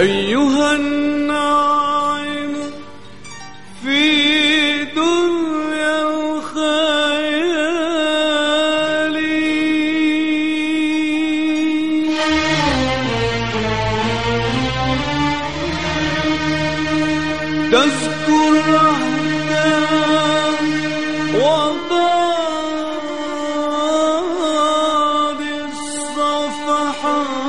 أيها الناعم في دنيا الخيال تذكر Oh وبعد الصفحات.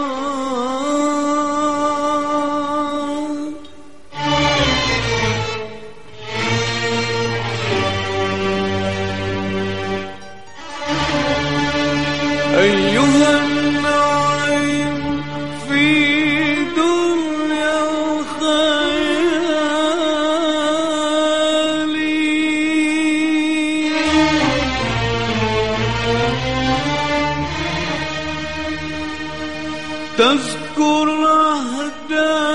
أيها النعيم في دنيا خيالي تذكر عهدا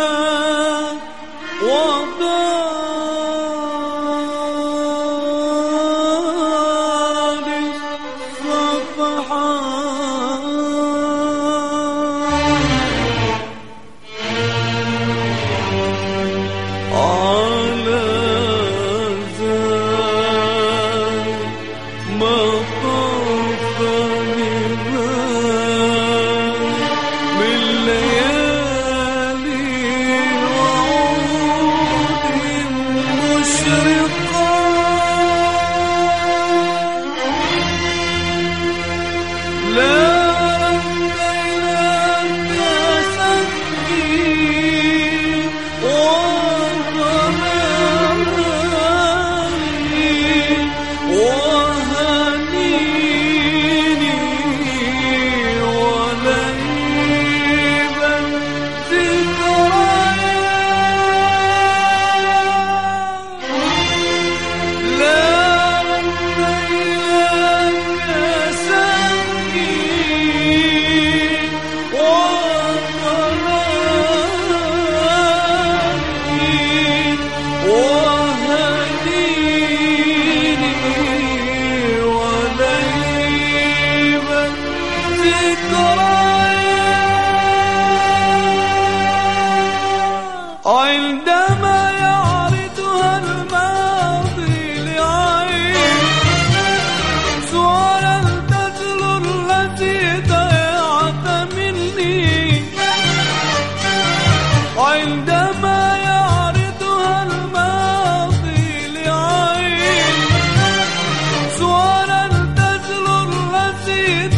büyük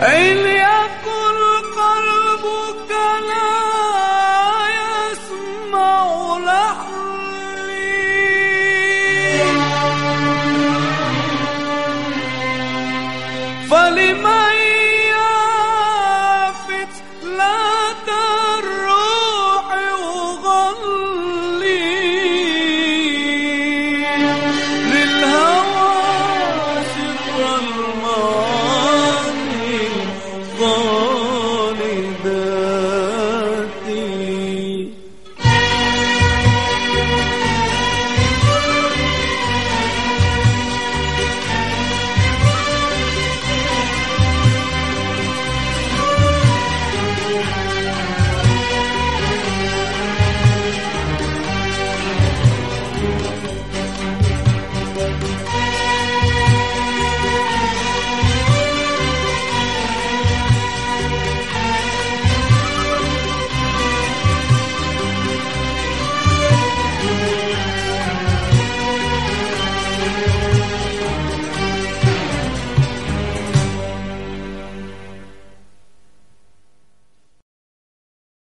إن يكن قلبك لا يسمع لحني. فلما